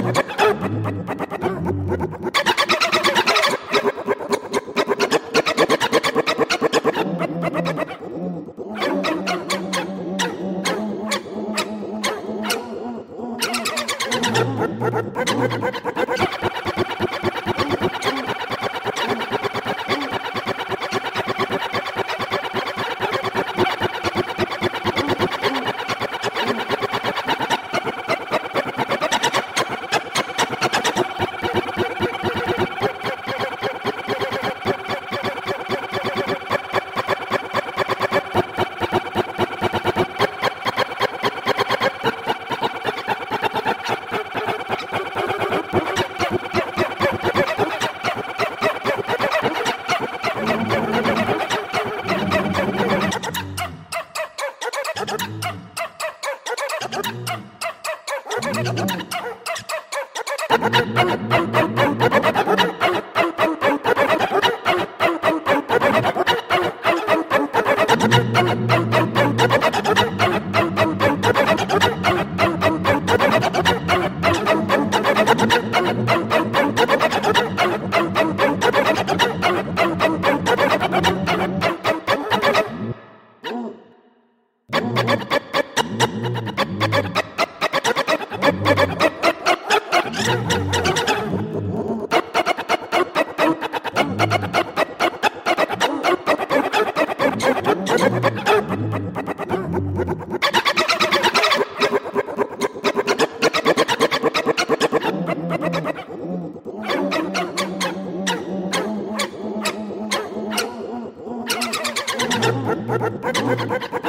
Thank Thank you. What?